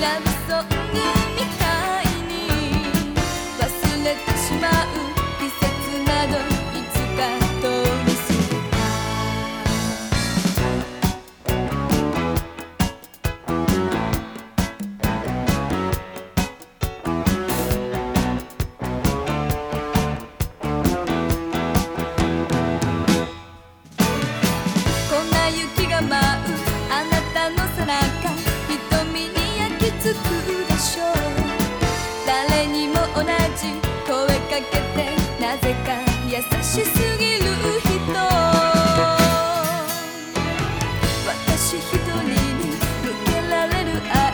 ラブソングみたいに忘れてしまう季節などいつか通りこんな雪が舞うつくでしょう誰にも同じ声かけてなぜか優しすぎる人。私一人に向けられる愛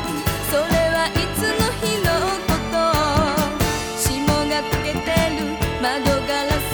それはいつの日のこと霜が溶けてる窓ガラス